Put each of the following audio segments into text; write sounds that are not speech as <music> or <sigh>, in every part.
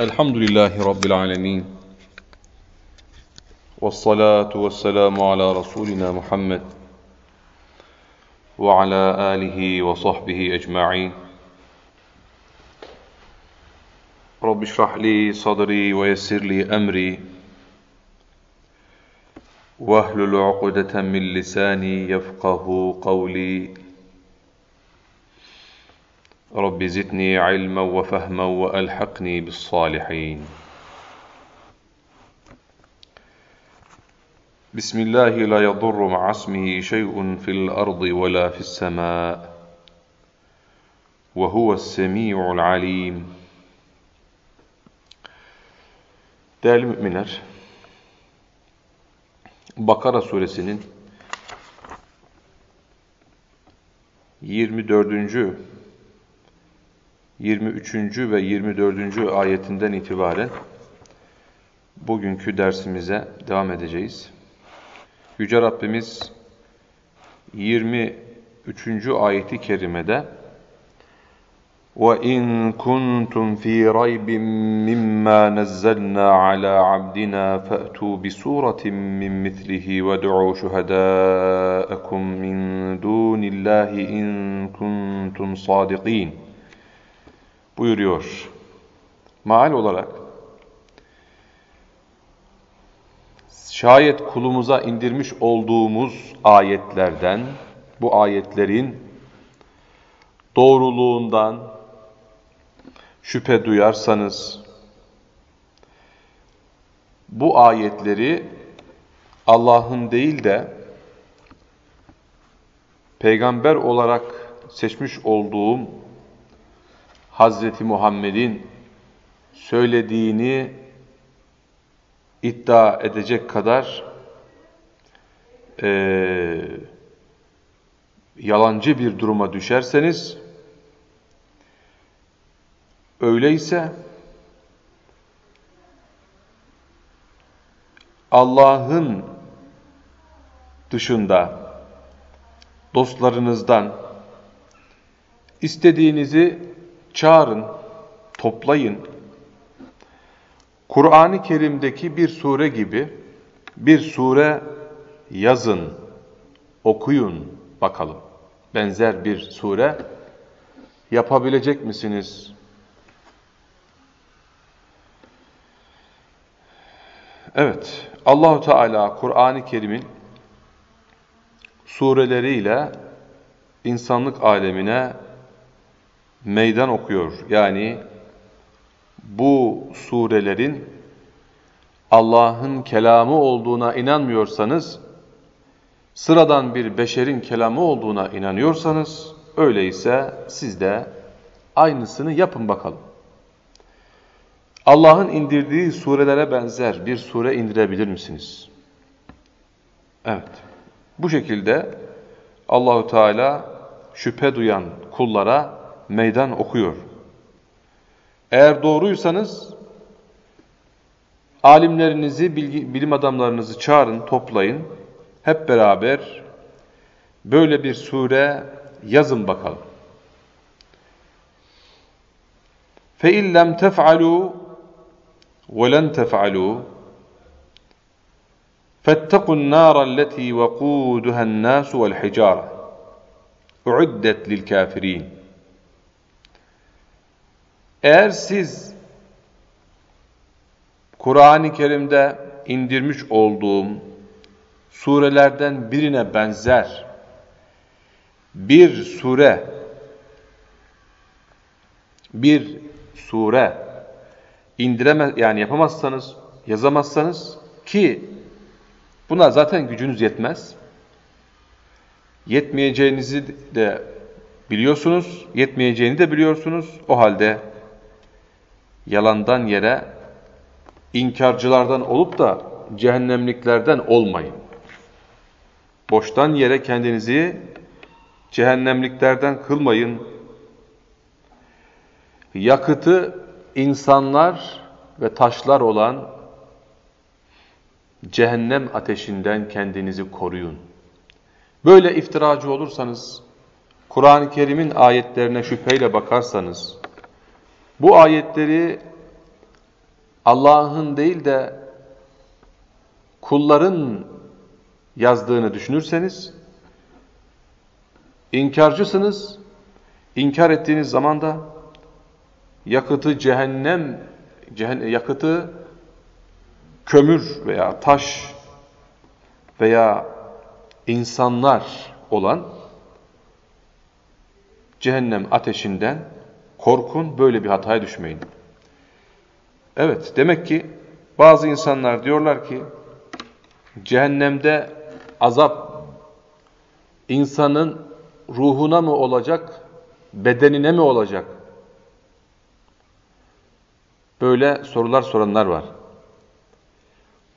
الحمد لله رب العالمين والصلاة والسلام على رسولنا محمد وعلى آله وصحبه أجمعين. رب اشرح لي صدري ويسر لي أمري. واهلل عقدة من لساني يفقه قولي. رب زدني علما وفهما وألحقني بالصالحين بسم الله لا يضر مع اسمه شيء في الأرض ولا في السماء وهو السميع العليم Değerli müminler, Bakara suresinin 24. 23. ve 24. ayetinden itibaren bugünkü dersimize devam edeceğiz. Yüce Rabbimiz 23. ayeti kerimede وَاِنْ كُنْتُمْ ف۪ي رَيْبٍ مِمَّا نَزَّلْنَا عَلَى عَبْدِنَا فَأْتُوا بِسُورَةٍ مِّن مِثْلِهِ وَادْعُوا شُهَدَاءَكُم مِّن دُونِ اللّٰهِ اِنْ كُنْتُمْ صَادِقِينَ buyuruyor. Maal olarak şayet kulumuza indirmiş olduğumuz ayetlerden, bu ayetlerin doğruluğundan şüphe duyarsanız, bu ayetleri Allah'ın değil de peygamber olarak seçmiş olduğum Hazreti Muhammed'in söylediğini iddia edecek kadar e, yalancı bir duruma düşerseniz, öyleyse Allah'ın dışında dostlarınızdan istediğinizi çağırın, toplayın. Kur'an-ı Kerim'deki bir sure gibi bir sure yazın, okuyun bakalım. Benzer bir sure yapabilecek misiniz? Evet, Allahu Teala Kur'an-ı Kerim'in sureleriyle insanlık alemine meydan okuyor. Yani bu surelerin Allah'ın kelamı olduğuna inanmıyorsanız, sıradan bir beşerin kelamı olduğuna inanıyorsanız, öyleyse siz de aynısını yapın bakalım. Allah'ın indirdiği surelere benzer bir sure indirebilir misiniz? Evet. Bu şekilde Allahu Teala şüphe duyan kullara meydan okuyor. Eğer doğruysanız alimlerinizi, bilgi, bilim adamlarınızı çağırın, toplayın. Hep beraber böyle bir sure yazın bakalım. فَاِنْ لَمْ تَفْعَلُوا وَلَنْ تَفْعَلُوا فَاتَّقُوا النَّارَ الَّتِي وَقُودُهَا النَّاسُ وَالْحِجَارَةِ اُعِدَّتْ لِلْكَافِرِينَ eğer siz Kur'an-ı Kerim'de indirmiş olduğum surelerden birine benzer bir sure bir sure indiremez yani yapamazsanız, yazamazsanız ki buna zaten gücünüz yetmez. Yetmeyeceğinizi de biliyorsunuz, yetmeyeceğini de biliyorsunuz. O halde yalandan yere inkarcılardan olup da cehennemliklerden olmayın. Boştan yere kendinizi cehennemliklerden kılmayın. Yakıtı insanlar ve taşlar olan cehennem ateşinden kendinizi koruyun. Böyle iftiracı olursanız, Kur'an-ı Kerim'in ayetlerine şüpheyle bakarsanız, bu ayetleri Allah'ın değil de kulların yazdığını düşünürseniz inkarcısınız. İnkar ettiğiniz zaman da yakıtı cehennem, cehennem yakıtı kömür veya taş veya insanlar olan cehennem ateşinden korkun, böyle bir hataya düşmeyin. Evet, demek ki bazı insanlar diyorlar ki cehennemde azap insanın ruhuna mı olacak, bedenine mi olacak? Böyle sorular soranlar var.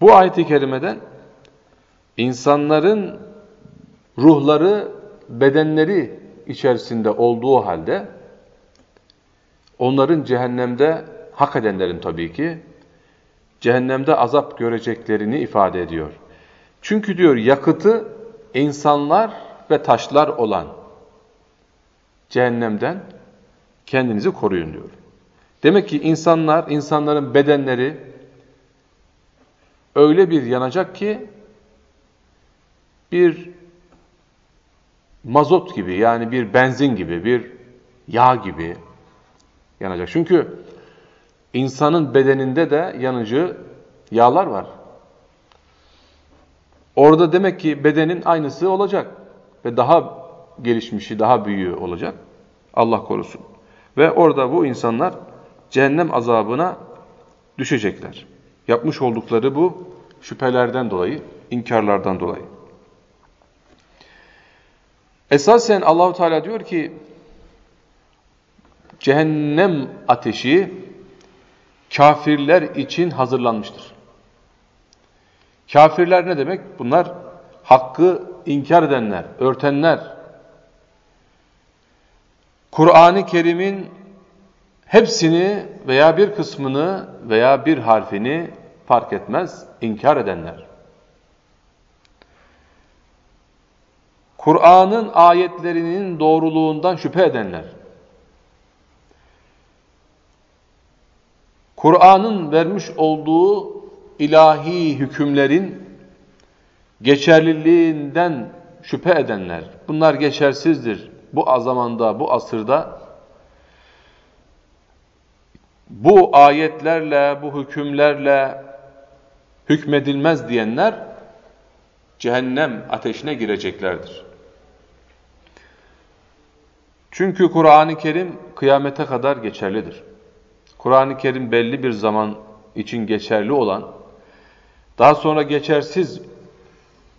Bu ayet-i kerimeden insanların ruhları, bedenleri içerisinde olduğu halde onların cehennemde hak edenlerin tabii ki cehennemde azap göreceklerini ifade ediyor. Çünkü diyor yakıtı insanlar ve taşlar olan cehennemden kendinizi koruyun diyor. Demek ki insanlar, insanların bedenleri öyle bir yanacak ki bir mazot gibi yani bir benzin gibi, bir yağ gibi yanacak. Çünkü insanın bedeninde de yanıcı yağlar var. Orada demek ki bedenin aynısı olacak ve daha gelişmişi, daha büyüğü olacak. Allah korusun. Ve orada bu insanlar cehennem azabına düşecekler. Yapmış oldukları bu şüphelerden dolayı, inkarlardan dolayı. Esasen Allahu Teala diyor ki cehennem ateşi kafirler için hazırlanmıştır. Kafirler ne demek? Bunlar hakkı inkar edenler, örtenler. Kur'an-ı Kerim'in hepsini veya bir kısmını veya bir harfini fark etmez inkar edenler. Kur'an'ın ayetlerinin doğruluğundan şüphe edenler. Kur'an'ın vermiş olduğu ilahi hükümlerin geçerliliğinden şüphe edenler. Bunlar geçersizdir. Bu zamanda, bu asırda bu ayetlerle, bu hükümlerle hükmedilmez diyenler cehennem ateşine gireceklerdir. Çünkü Kur'an-ı Kerim kıyamete kadar geçerlidir. Kur'an-ı Kerim belli bir zaman için geçerli olan, daha sonra geçersiz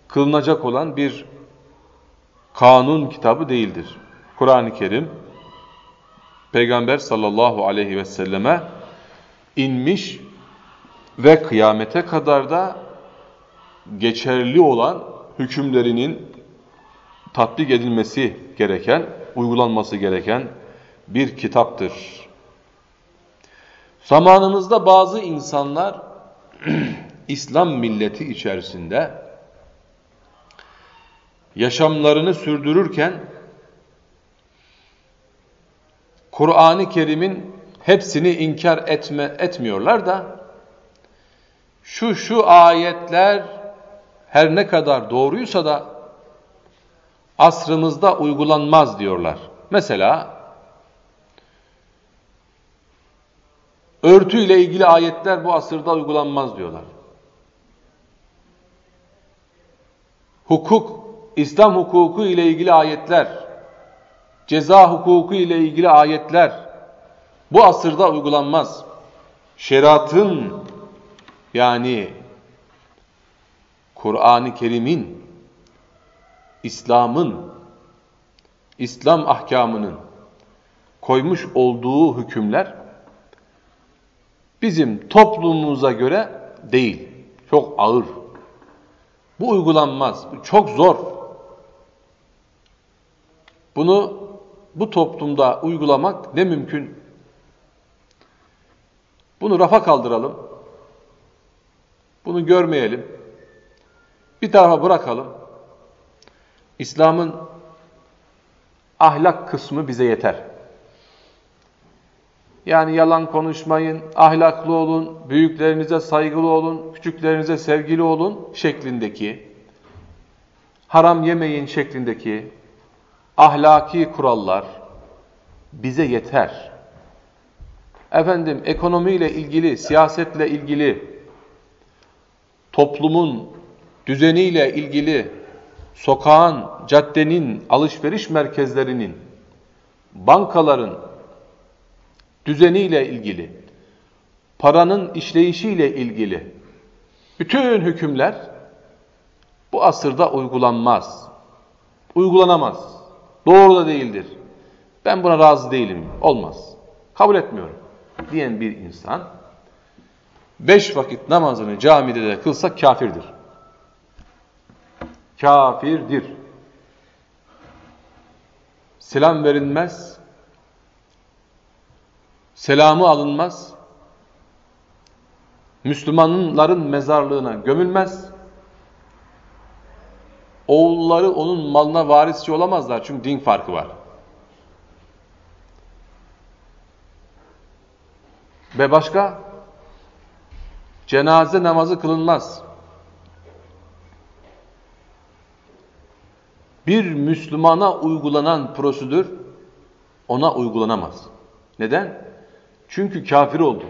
kılınacak olan bir kanun kitabı değildir. Kur'an-ı Kerim, Peygamber sallallahu aleyhi ve selleme inmiş ve kıyamete kadar da geçerli olan hükümlerinin tatbik edilmesi gereken, uygulanması gereken bir kitaptır. Zamanımızda bazı insanlar <clears throat> İslam milleti içerisinde yaşamlarını sürdürürken Kur'an-ı Kerim'in hepsini inkar etme, etmiyorlar da şu şu ayetler her ne kadar doğruysa da asrımızda uygulanmaz diyorlar. Mesela örtüyle ilgili ayetler bu asırda uygulanmaz diyorlar. Hukuk, İslam hukuku ile ilgili ayetler, ceza hukuku ile ilgili ayetler bu asırda uygulanmaz. Şeriatın yani Kur'an-ı Kerim'in, İslam'ın, İslam ahkamının koymuş olduğu hükümler bizim toplumumuza göre değil. Çok ağır. Bu uygulanmaz. Çok zor. Bunu bu toplumda uygulamak ne mümkün? Bunu rafa kaldıralım. Bunu görmeyelim. Bir tarafa bırakalım. İslam'ın ahlak kısmı bize yeter. Yani yalan konuşmayın, ahlaklı olun, büyüklerinize saygılı olun, küçüklerinize sevgili olun şeklindeki, haram yemeyin şeklindeki ahlaki kurallar bize yeter. Efendim ekonomiyle ilgili, siyasetle ilgili, toplumun düzeniyle ilgili, sokağın, caddenin, alışveriş merkezlerinin, bankaların düzeniyle ilgili, paranın işleyişiyle ilgili bütün hükümler bu asırda uygulanmaz. Uygulanamaz. Doğru da değildir. Ben buna razı değilim. Olmaz. Kabul etmiyorum. Diyen bir insan beş vakit namazını camide de kılsa kafirdir. Kafirdir. Selam verilmez. Selamı alınmaz. Müslümanların mezarlığına gömülmez. Oğulları onun malına varisçi olamazlar çünkü din farkı var. Ve başka? Cenaze namazı kılınmaz. Bir Müslümana uygulanan prosedür ona uygulanamaz. Neden? Çünkü kafir oldu.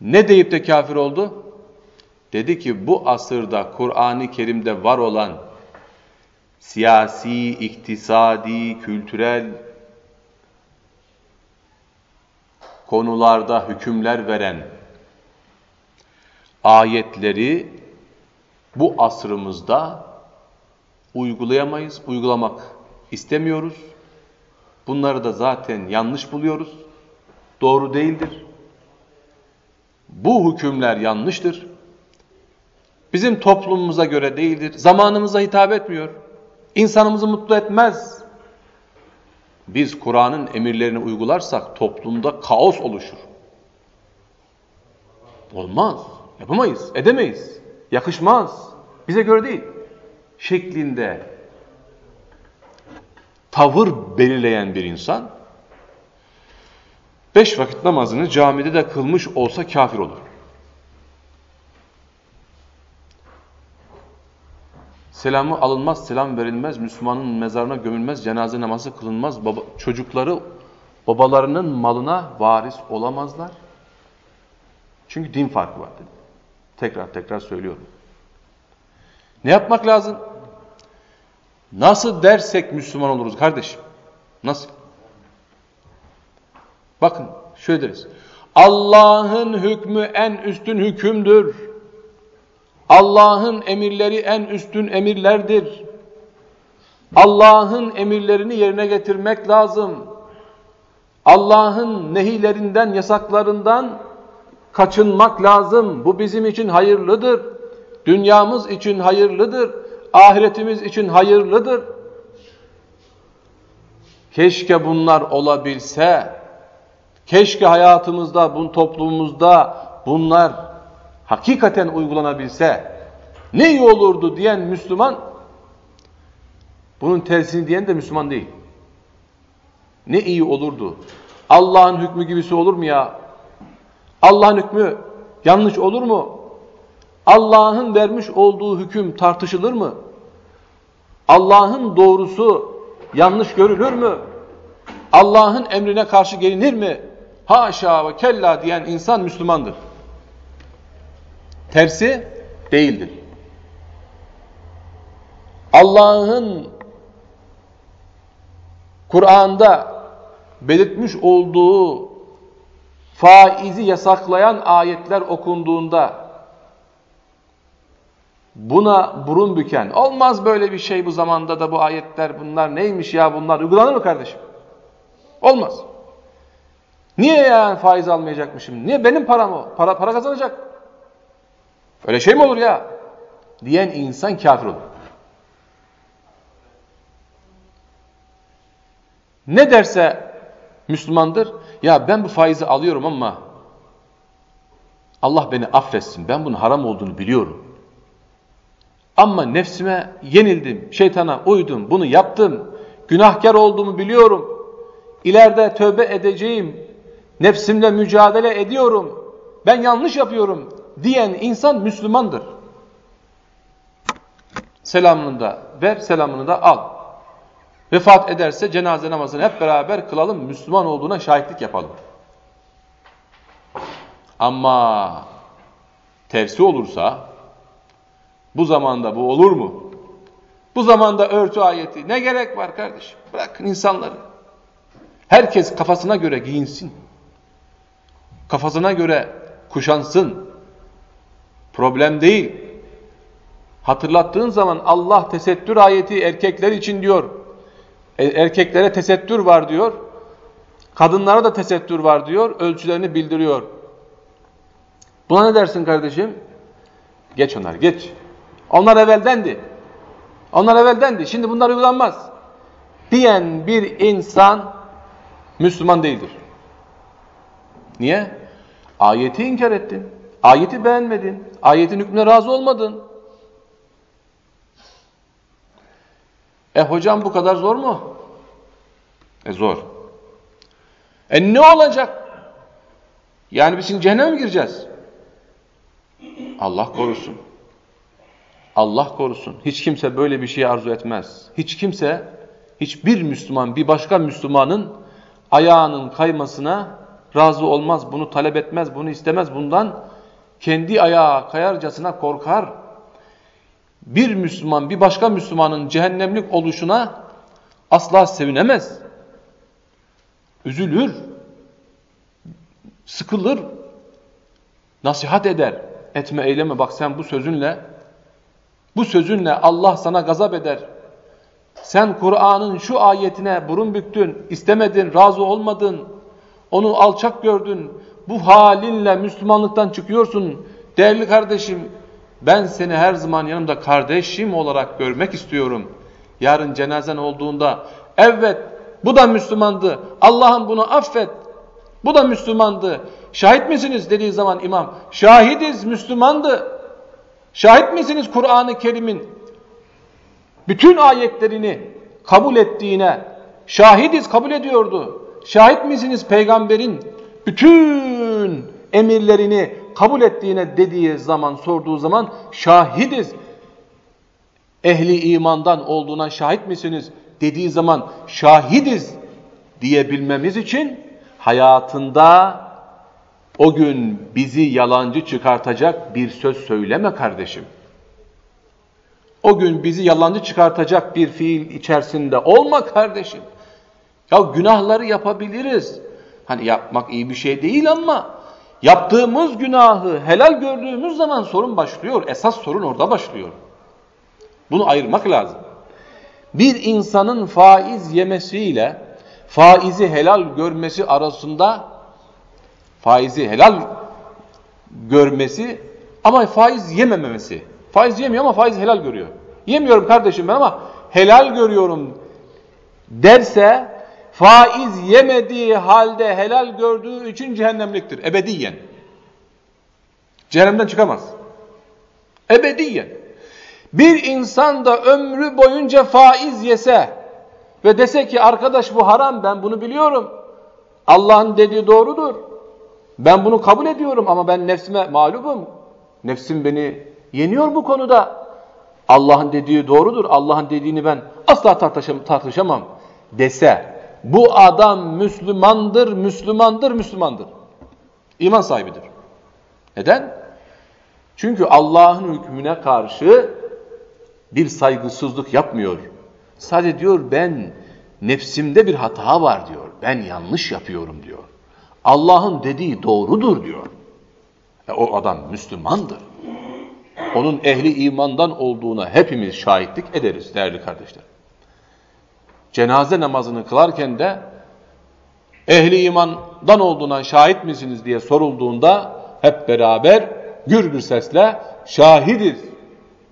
Ne deyip de kafir oldu? Dedi ki bu asırda Kur'an-ı Kerim'de var olan siyasi, iktisadi, kültürel konularda hükümler veren ayetleri bu asrımızda uygulayamayız, uygulamak istemiyoruz. Bunları da zaten yanlış buluyoruz. Doğru değildir. Bu hükümler yanlıştır. Bizim toplumumuza göre değildir. Zamanımıza hitap etmiyor. İnsanımızı mutlu etmez. Biz Kur'an'ın emirlerini uygularsak toplumda kaos oluşur. Olmaz. Yapamayız. Edemeyiz. Yakışmaz. Bize göre değil. Şeklinde tavır belirleyen bir insan beş vakit namazını camide de kılmış olsa kafir olur. Selamı alınmaz, selam verilmez, Müslümanın mezarına gömülmez, cenaze namazı kılınmaz, baba, çocukları babalarının malına varis olamazlar. Çünkü din farkı var dedi. Tekrar tekrar söylüyorum. Ne yapmak lazım? Nasıl dersek Müslüman oluruz kardeşim? Nasıl? Bakın şöyle deriz. Allah'ın hükmü en üstün hükümdür. Allah'ın emirleri en üstün emirlerdir. Allah'ın emirlerini yerine getirmek lazım. Allah'ın nehilerinden, yasaklarından kaçınmak lazım. Bu bizim için hayırlıdır. Dünyamız için hayırlıdır. Ahiretimiz için hayırlıdır. Keşke bunlar olabilse. Keşke hayatımızda, bu toplumumuzda bunlar hakikaten uygulanabilse ne iyi olurdu diyen Müslüman bunun tersini diyen de Müslüman değil. Ne iyi olurdu. Allah'ın hükmü gibisi olur mu ya? Allah'ın hükmü yanlış olur mu? Allah'ın vermiş olduğu hüküm tartışılır mı? Allah'ın doğrusu yanlış görülür mü? Allah'ın emrine karşı gelinir mi? Haşa ve kella diyen insan Müslümandır. Tersi değildir. Allah'ın Kur'an'da belirtmiş olduğu faizi yasaklayan ayetler okunduğunda buna burun büken, olmaz böyle bir şey bu zamanda da bu ayetler bunlar neymiş ya bunlar uygulanır mı kardeşim? Olmaz. Niye yani faiz almayacakmışım? Niye benim param o? Para, para kazanacak. Öyle şey mi olur ya? Diyen insan kafir olur. Ne derse Müslümandır, ya ben bu faizi alıyorum ama Allah beni affetsin, ben bunun haram olduğunu biliyorum. Ama nefsime yenildim, şeytana uydum, bunu yaptım, günahkar olduğumu biliyorum. ileride tövbe edeceğim, nefsimle mücadele ediyorum, ben yanlış yapıyorum diyen insan Müslümandır. Selamını da ver, selamını da al. Vefat ederse cenaze namazını hep beraber kılalım, Müslüman olduğuna şahitlik yapalım. Ama tersi olursa, bu zamanda bu olur mu? Bu zamanda örtü ayeti ne gerek var kardeşim? Bırakın insanları. Herkes kafasına göre giyinsin. Kafasına göre kuşansın. Problem değil. Hatırlattığın zaman Allah tesettür ayeti erkekler için diyor. E, erkeklere tesettür var diyor. Kadınlara da tesettür var diyor. Ölçülerini bildiriyor. Buna ne dersin kardeşim? Geç onlar geç. Onlar evveldendi. Onlar evveldendi. Şimdi bunlar uygulanmaz. Diyen bir insan Müslüman değildir. Niye? Ayeti inkar ettin. Ayeti beğenmedin. Ayetin hükmüne razı olmadın. E hocam bu kadar zor mu? E zor. E ne olacak? Yani biz şimdi cehenneme mi gireceğiz? Allah korusun. Allah korusun. Hiç kimse böyle bir şey arzu etmez. Hiç kimse, hiçbir Müslüman bir başka Müslümanın ayağının kaymasına razı olmaz. Bunu talep etmez, bunu istemez. Bundan kendi ayağı kayarcasına korkar. Bir Müslüman bir başka Müslümanın cehennemlik oluşuna asla sevinemez. Üzülür, sıkılır, nasihat eder. Etme eyleme bak sen bu sözünle bu sözünle Allah sana gazap eder. Sen Kur'an'ın şu ayetine burun büktün, istemedin, razı olmadın, onu alçak gördün, bu halinle Müslümanlıktan çıkıyorsun. Değerli kardeşim, ben seni her zaman yanımda kardeşim olarak görmek istiyorum. Yarın cenazen olduğunda, evet bu da Müslümandı, Allah'ım bunu affet, bu da Müslümandı. Şahit misiniz dediği zaman imam, şahidiz Müslümandı. Şahit misiniz Kur'an-ı Kerim'in bütün ayetlerini kabul ettiğine şahidiz kabul ediyordu. Şahit misiniz peygamberin bütün emirlerini kabul ettiğine dediği zaman sorduğu zaman şahidiz. Ehli imandan olduğuna şahit misiniz dediği zaman şahidiz diyebilmemiz için hayatında o gün bizi yalancı çıkartacak bir söz söyleme kardeşim. O gün bizi yalancı çıkartacak bir fiil içerisinde olma kardeşim. Ya günahları yapabiliriz. Hani yapmak iyi bir şey değil ama yaptığımız günahı helal gördüğümüz zaman sorun başlıyor. Esas sorun orada başlıyor. Bunu ayırmak lazım. Bir insanın faiz yemesiyle faizi helal görmesi arasında faizi helal görmesi ama faiz yemememesi. Faiz yemiyor ama faiz helal görüyor. Yemiyorum kardeşim ben ama helal görüyorum derse faiz yemediği halde helal gördüğü için cehennemliktir. Ebediyen. Cehennemden çıkamaz. Ebediyen. Bir insan da ömrü boyunca faiz yese ve dese ki arkadaş bu haram ben bunu biliyorum. Allah'ın dediği doğrudur. Ben bunu kabul ediyorum ama ben nefsime mağlubum. Nefsim beni yeniyor bu konuda. Allah'ın dediği doğrudur. Allah'ın dediğini ben asla tartışam tartışamam dese bu adam Müslümandır, Müslümandır, Müslümandır. İman sahibidir. Neden? Çünkü Allah'ın hükmüne karşı bir saygısızlık yapmıyor. Sadece diyor ben nefsimde bir hata var diyor. Ben yanlış yapıyorum diyor. Allah'ın dediği doğrudur diyor. E, o adam Müslümandır. Onun ehli imandan olduğuna hepimiz şahitlik ederiz değerli kardeşler. Cenaze namazını kılarken de ehli imandan olduğuna şahit misiniz diye sorulduğunda hep beraber gür bir sesle şahidiz.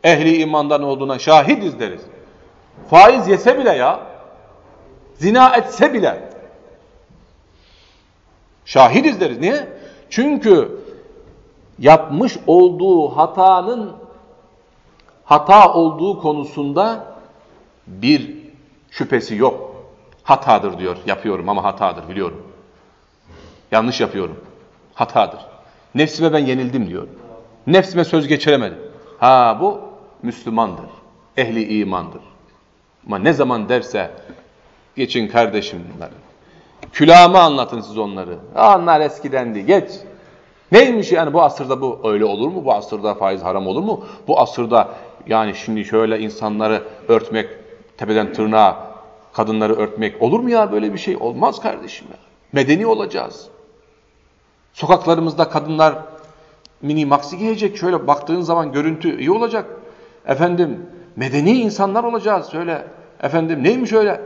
Ehli imandan olduğuna şahidiz deriz. Faiz yese bile ya, zina etse bile Şahidiz deriz. Niye? Çünkü yapmış olduğu hatanın hata olduğu konusunda bir şüphesi yok. Hatadır diyor. Yapıyorum ama hatadır biliyorum. Yanlış yapıyorum. Hatadır. Nefsime ben yenildim diyor. Nefsime söz geçiremedim. Ha bu Müslümandır. Ehli imandır. Ama ne zaman derse geçin kardeşim Külahımı anlatın siz onları. Onlar eskidendi. Geç. Neymiş yani bu asırda bu öyle olur mu? Bu asırda faiz haram olur mu? Bu asırda yani şimdi şöyle insanları örtmek, tepeden tırnağa kadınları örtmek olur mu ya böyle bir şey? Olmaz kardeşim ya. Medeni olacağız. Sokaklarımızda kadınlar mini maxi giyecek. Şöyle baktığın zaman görüntü iyi olacak. Efendim medeni insanlar olacağız. Şöyle efendim neymiş öyle?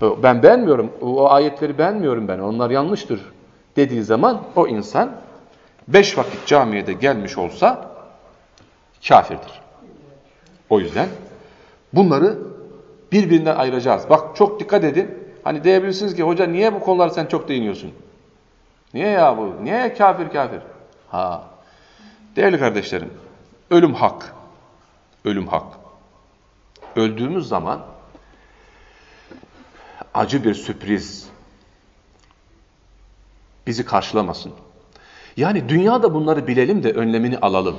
Ben beğenmiyorum. O ayetleri beğenmiyorum ben. Onlar yanlıştır dediği zaman o insan beş vakit camiye de gelmiş olsa kafirdir. O yüzden bunları birbirinden ayıracağız. Bak çok dikkat edin. Hani diyebilirsiniz ki hoca niye bu konuları sen çok değiniyorsun? Niye ya bu? Niye kafir kafir? Ha. Değerli kardeşlerim, ölüm hak. Ölüm hak. Öldüğümüz zaman acı bir sürpriz bizi karşılamasın. Yani dünyada bunları bilelim de önlemini alalım.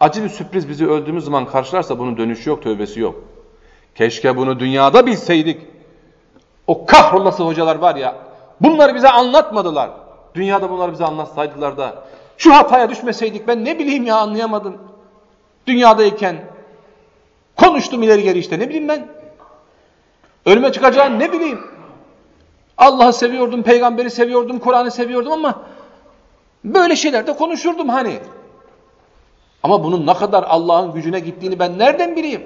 Acı bir sürpriz bizi öldüğümüz zaman karşılarsa bunun dönüşü yok, tövbesi yok. Keşke bunu dünyada bilseydik. O kahrolası hocalar var ya, bunları bize anlatmadılar. Dünyada bunları bize anlatsaydılar da, şu hataya düşmeseydik ben ne bileyim ya anlayamadım. Dünyadayken konuştum ileri geri işte ne bileyim ben. Ölüme çıkacağını ne bileyim. Allah'ı seviyordum, peygamberi seviyordum, Kur'an'ı seviyordum ama böyle şeyler de konuşurdum hani. Ama bunun ne kadar Allah'ın gücüne gittiğini ben nereden bileyim?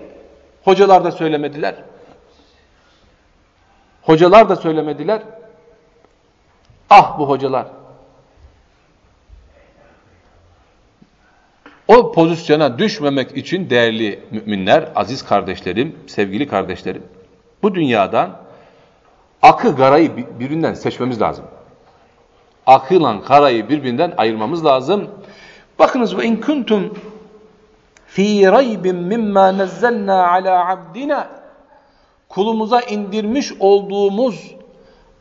Hocalar da söylemediler. Hocalar da söylemediler. Ah bu hocalar. O pozisyona düşmemek için değerli müminler, aziz kardeşlerim, sevgili kardeşlerim, bu dünyadan akı garayı birbirinden seçmemiz lazım. Akılan karayı birbirinden ayırmamız lazım. Bakınız ve in kuntum fi raybin mimma nazzalna ala abdina kulumuza indirmiş olduğumuz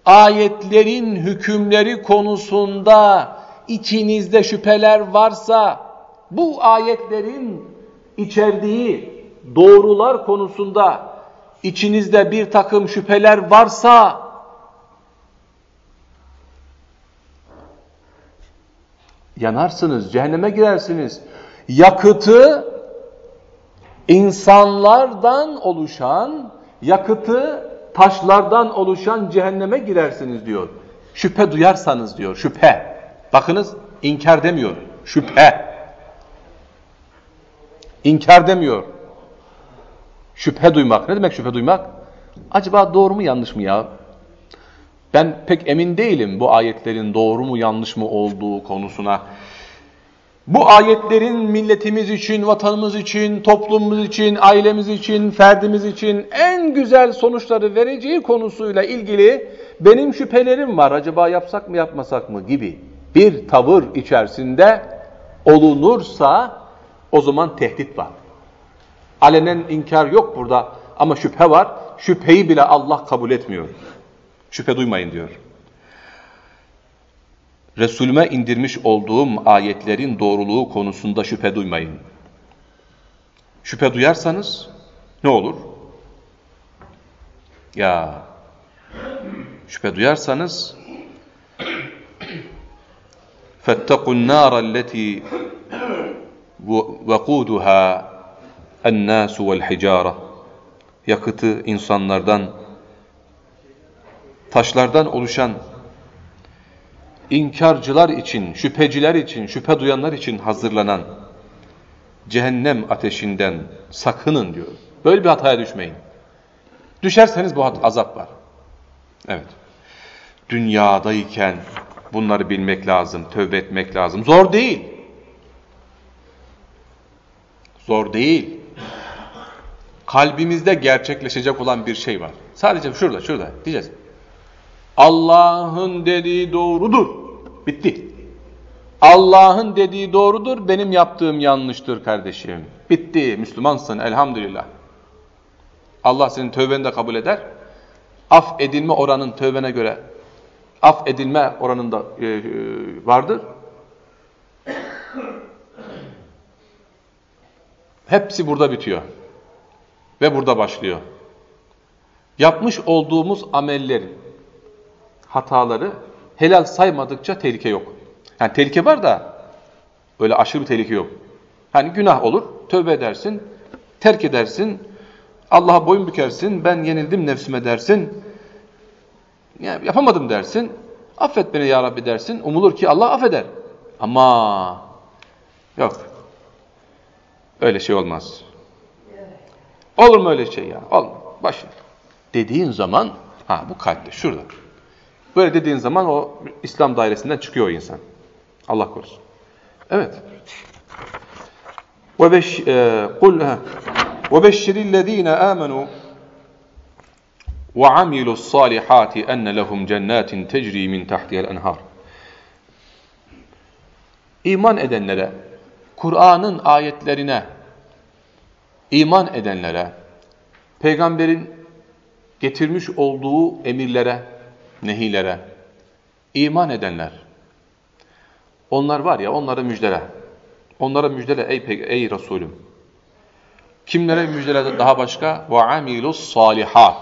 ayetlerin hükümleri konusunda içinizde şüpheler varsa bu ayetlerin içerdiği doğrular konusunda içinizde bir takım şüpheler varsa yanarsınız, cehenneme girersiniz. Yakıtı insanlardan oluşan, yakıtı taşlardan oluşan cehenneme girersiniz diyor. Şüphe duyarsanız diyor, şüphe. Bakınız inkar demiyor, şüphe. İnkar demiyor. Şüphe duymak. Ne demek şüphe duymak? Acaba doğru mu yanlış mı ya? Ben pek emin değilim bu ayetlerin doğru mu yanlış mı olduğu konusuna. Bu ayetlerin milletimiz için, vatanımız için, toplumumuz için, ailemiz için, ferdimiz için en güzel sonuçları vereceği konusuyla ilgili benim şüphelerim var. Acaba yapsak mı yapmasak mı gibi bir tavır içerisinde olunursa o zaman tehdit var. Alenen inkar yok burada ama şüphe var. Şüpheyi bile Allah kabul etmiyor. Şüphe duymayın diyor. Resulüme indirmiş olduğum ayetlerin doğruluğu konusunda şüphe duymayın. Şüphe duyarsanız ne olur? Ya şüphe duyarsanız فَاتَّقُوا النَّارَ الَّتِي وَقُودُهَا النَّاسُ وَالْحِجَارَةِ Yakıtı insanlardan, taşlardan oluşan inkarcılar için, şüpheciler için, şüphe duyanlar için hazırlanan cehennem ateşinden sakının diyor. Böyle bir hataya düşmeyin. Düşerseniz bu azap var. Evet. Dünyadayken bunları bilmek lazım, tövbe etmek lazım. Zor değil. Zor değil. Kalbimizde gerçekleşecek olan bir şey var. Sadece şurada, şurada diyeceğiz. Allah'ın dediği doğrudur. Bitti. Allah'ın dediği doğrudur, benim yaptığım yanlıştır kardeşim. Bitti, Müslümansın elhamdülillah. Allah senin tövbeni de kabul eder. af edilme oranın tövbene göre af edilme oranında e, e, vardır. Hepsi burada bitiyor. Ve burada başlıyor. Yapmış olduğumuz amellerin hataları helal saymadıkça tehlike yok. Yani tehlike var da öyle aşırı bir tehlike yok. Hani günah olur, tövbe edersin, terk edersin, Allah'a boyun bükersin, ben yenildim nefsime dersin, yani yapamadım dersin, affet beni ya Rabbi dersin, umulur ki Allah affeder. Ama yok, öyle şey olmaz. Olur mu öyle şey ya? Olmaz. Başına. Dediğin zaman, ha bu kalpte, şurada. Böyle dediğin zaman o İslam dairesinden çıkıyor o insan. Allah korusun. Evet. E, ve beş kul ve beşşirillezine amenu ve amilus salihati enne lehum cennetin tecri min tahtihel enhar. İman edenlere, Kur'an'ın ayetlerine iman edenlere, peygamberin getirmiş olduğu emirlere, nehilere, iman edenler, onlar var ya onlara müjdele. Onlara müjdele ey, ey Resulüm. Kimlere müjdele daha başka? وَعَمِلُوا الصَّالِحَاتِ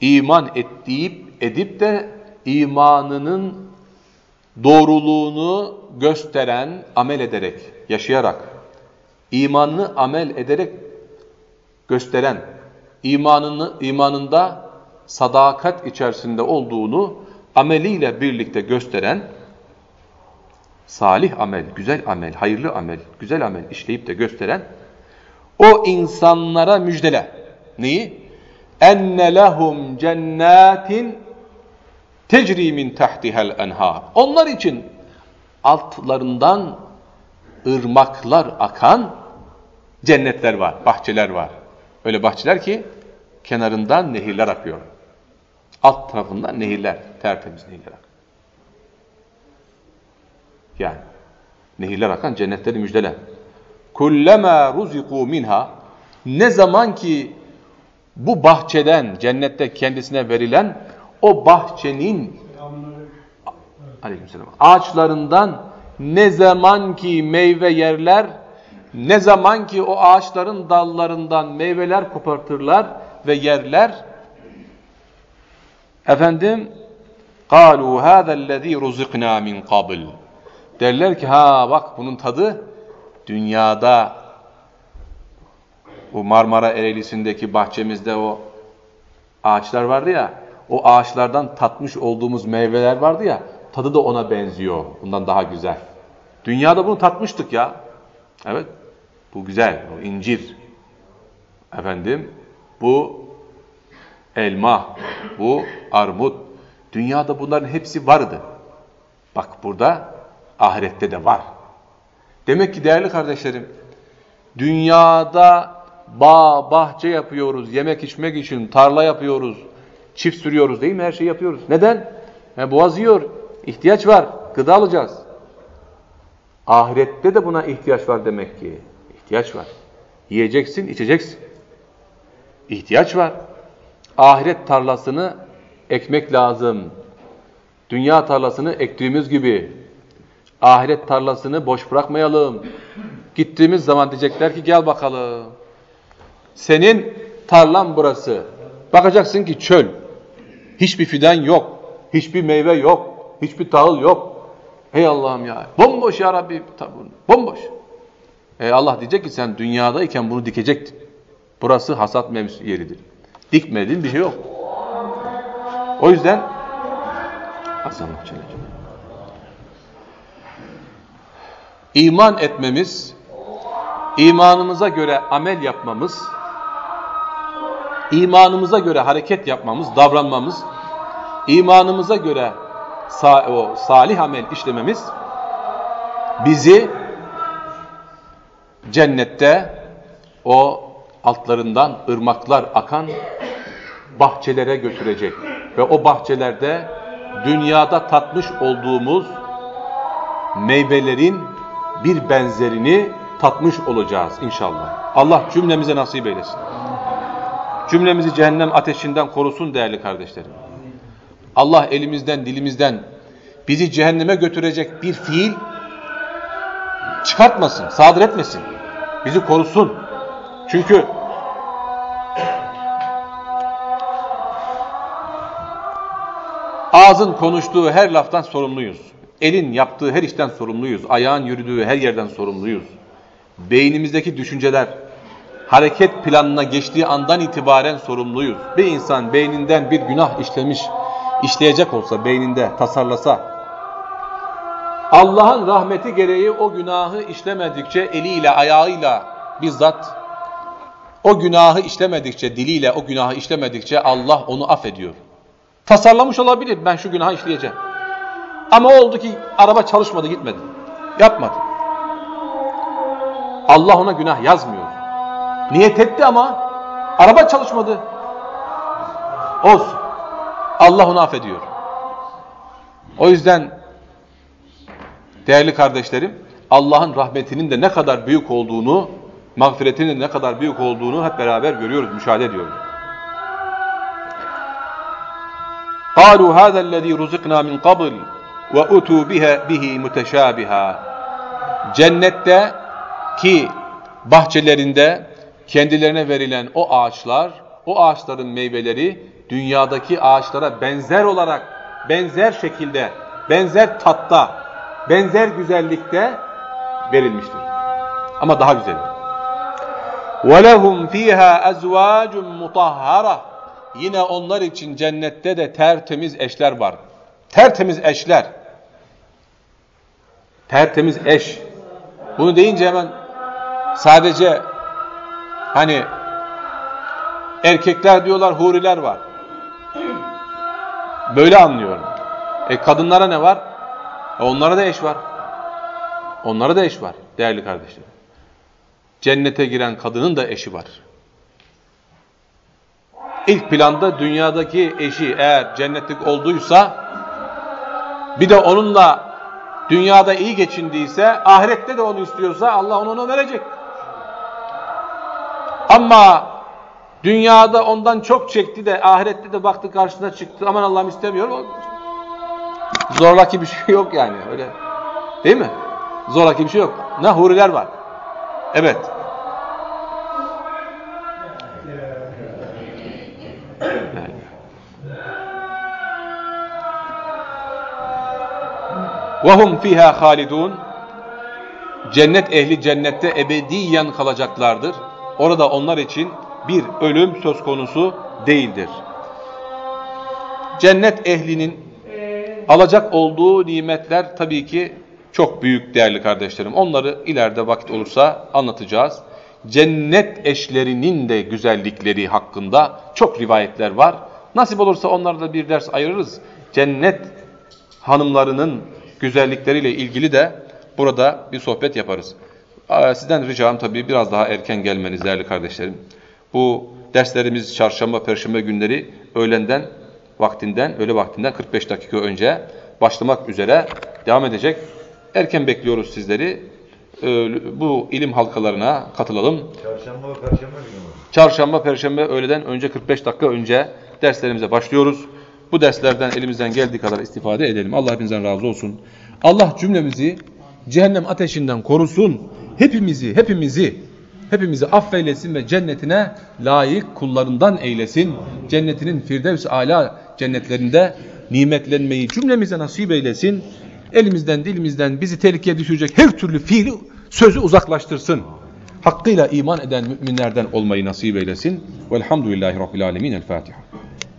İman ettiğip, edip de imanının doğruluğunu gösteren, amel ederek, yaşayarak, imanını amel ederek gösteren, imanını, imanında sadakat içerisinde olduğunu ameliyle birlikte gösteren, salih amel, güzel amel, hayırlı amel, güzel amel işleyip de gösteren o insanlara müjdele. Neyi? Enne lehum cennetin tecri min tahtihel enhar. Onlar için altlarından ırmaklar akan cennetler var, bahçeler var. Öyle bahçeler ki kenarından nehirler akıyor. Alt tarafından nehirler, tertemiz nehirler. Yani nehirler akan cennetleri müjdele. Kullama ruziku minha ne zaman ki bu bahçeden cennette kendisine verilen o bahçenin aleykümselam ağaçlarından ne zaman ki meyve yerler ne zaman ki o ağaçların dallarından meyveler kopartırlar ve yerler efendim قالوا هذا الذي رزقنا من قبل Derler ki ha bak bunun tadı dünyada bu Marmara Ereğlisi'ndeki bahçemizde o ağaçlar vardı ya o ağaçlardan tatmış olduğumuz meyveler vardı ya tadı da ona benziyor. Bundan daha güzel. Dünyada bunu tatmıştık ya. Evet. Bu güzel. O incir. Efendim bu elma, bu armut. Dünyada bunların hepsi vardı. Bak burada ahirette de var. Demek ki değerli kardeşlerim, dünyada bağ, bahçe yapıyoruz, yemek içmek için tarla yapıyoruz, çift sürüyoruz değil mi? Her şeyi yapıyoruz. Neden? Yani boğaz yiyor, ihtiyaç var, gıda alacağız. Ahirette de buna ihtiyaç var demek ki. İhtiyaç var. Yiyeceksin, içeceksin. İhtiyaç var. Ahiret tarlasını ekmek lazım. Dünya tarlasını ektiğimiz gibi ahiret tarlasını boş bırakmayalım. Gittiğimiz zaman diyecekler ki gel bakalım. Senin tarlan burası. Bakacaksın ki çöl. Hiçbir fidan yok. Hiçbir meyve yok. Hiçbir tahıl yok. Hey Allah'ım ya. Bomboş ya Rabbi. Bomboş. E Allah diyecek ki sen dünyadayken bunu dikecektin. Burası hasat mevsim yeridir. Dikmedin bir şey yok. O yüzden Hasanlık Çelebi. iman etmemiz, imanımıza göre amel yapmamız, imanımıza göre hareket yapmamız, davranmamız, imanımıza göre o salih amel işlememiz bizi cennette o altlarından ırmaklar akan bahçelere götürecek. Ve o bahçelerde dünyada tatmış olduğumuz meyvelerin bir benzerini tatmış olacağız inşallah. Allah cümlemize nasip eylesin. cümlemizi cehennem ateşinden korusun değerli kardeşlerim. Allah elimizden, dilimizden bizi cehenneme götürecek bir fiil çıkartmasın, sadır etmesin. Bizi korusun. Çünkü ağzın konuştuğu her laftan sorumluyuz. Elin yaptığı her işten sorumluyuz. Ayağın yürüdüğü her yerden sorumluyuz. Beynimizdeki düşünceler hareket planına geçtiği andan itibaren sorumluyuz. Bir insan beyninden bir günah işlemiş, işleyecek olsa beyninde tasarlasa Allah'ın rahmeti gereği o günahı işlemedikçe eliyle, ayağıyla bizzat o günahı işlemedikçe, diliyle o günahı işlemedikçe Allah onu affediyor. Tasarlamış olabilir ben şu günahı işleyeceğim. Ama oldu ki araba çalışmadı gitmedi. Yapmadı. Allah ona günah yazmıyor. Niyet etti ama araba çalışmadı. Olsun. Allah onu affediyor. O yüzden değerli kardeşlerim Allah'ın rahmetinin de ne kadar büyük olduğunu, mağfiretinin de ne kadar büyük olduğunu hep beraber görüyoruz, müşahede ediyoruz. قالوا هذا الذي رزقنا من قبل وأتوا بها به متشابها Cennette ki bahçelerinde kendilerine verilen o ağaçlar, o ağaçların meyveleri dünyadaki ağaçlara benzer olarak, benzer şekilde, benzer tatta, benzer güzellikte verilmiştir. Ama daha güzel. وَلَهُمْ ف۪يهَا اَزْوَاجٌ مُطَهَّرَةٌ Yine onlar için cennette de tertemiz eşler var. Tertemiz eşler. Tertemiz eş. Bunu deyince hemen sadece hani erkekler diyorlar huriler var. Böyle anlıyorum. E kadınlara ne var? E onlara da eş var. Onlara da eş var değerli kardeşlerim. Cennete giren kadının da eşi var. İlk planda dünyadaki eşi eğer cennetlik olduysa bir de onunla dünyada iyi geçindiyse ahirette de onu istiyorsa Allah onu ona verecek. Ama dünyada ondan çok çekti de ahirette de baktı karşısına çıktı aman Allah'ım istemiyor. Zorlaki bir şey yok yani öyle. Değil mi? Zorlaki bir şey yok. Ne huriler var. Evet. وَهُمْ فِيهَا خَالِدُونَ Cennet ehli cennette ebediyen kalacaklardır. Orada onlar için bir ölüm söz konusu değildir. Cennet ehlinin alacak olduğu nimetler tabii ki çok büyük değerli kardeşlerim. Onları ileride vakit olursa anlatacağız. Cennet eşlerinin de güzellikleri hakkında çok rivayetler var. Nasip olursa onlara da bir ders ayırırız. Cennet hanımlarının güzellikleriyle ilgili de burada bir sohbet yaparız. Sizden ricam tabii biraz daha erken gelmeniz değerli kardeşlerim. Bu derslerimiz çarşamba, perşembe günleri öğlenden vaktinden, öğle vaktinden 45 dakika önce başlamak üzere devam edecek. Erken bekliyoruz sizleri. Bu ilim halkalarına katılalım. Çarşamba ve perşembe günü mü? Çarşamba, perşembe öğleden önce 45 dakika önce derslerimize başlıyoruz. Bu derslerden elimizden geldiği kadar istifade edelim. Allah hepinizden razı olsun. Allah cümlemizi cehennem ateşinden korusun. Hepimizi, hepimizi, hepimizi affeylesin ve cennetine layık kullarından eylesin. Cennetinin Firdevs ala cennetlerinde nimetlenmeyi cümlemize nasip eylesin. Elimizden, dilimizden bizi tehlikeye düşürecek her türlü fiili, sözü uzaklaştırsın. Hakkıyla iman eden müminlerden olmayı nasip eylesin. Velhamdülillahi Rabbil Alemin. El Fatiha.